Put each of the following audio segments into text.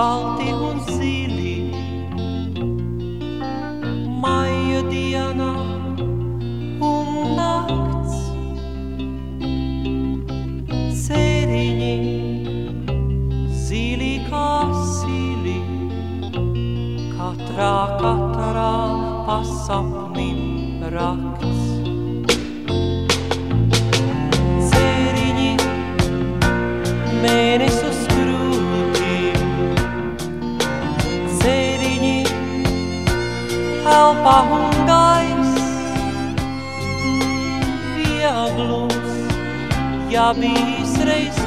balti un zili. Maija dienā un nakts. Ceriņi, zili kā sili, katrā, katrā pasapnim rakts. Ceriņi, mēnesis elpa un gaiss, vieglums, ja bijis reiz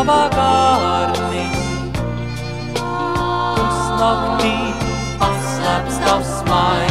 tavā kārni. Kungs naktī paslēps tavs maigs.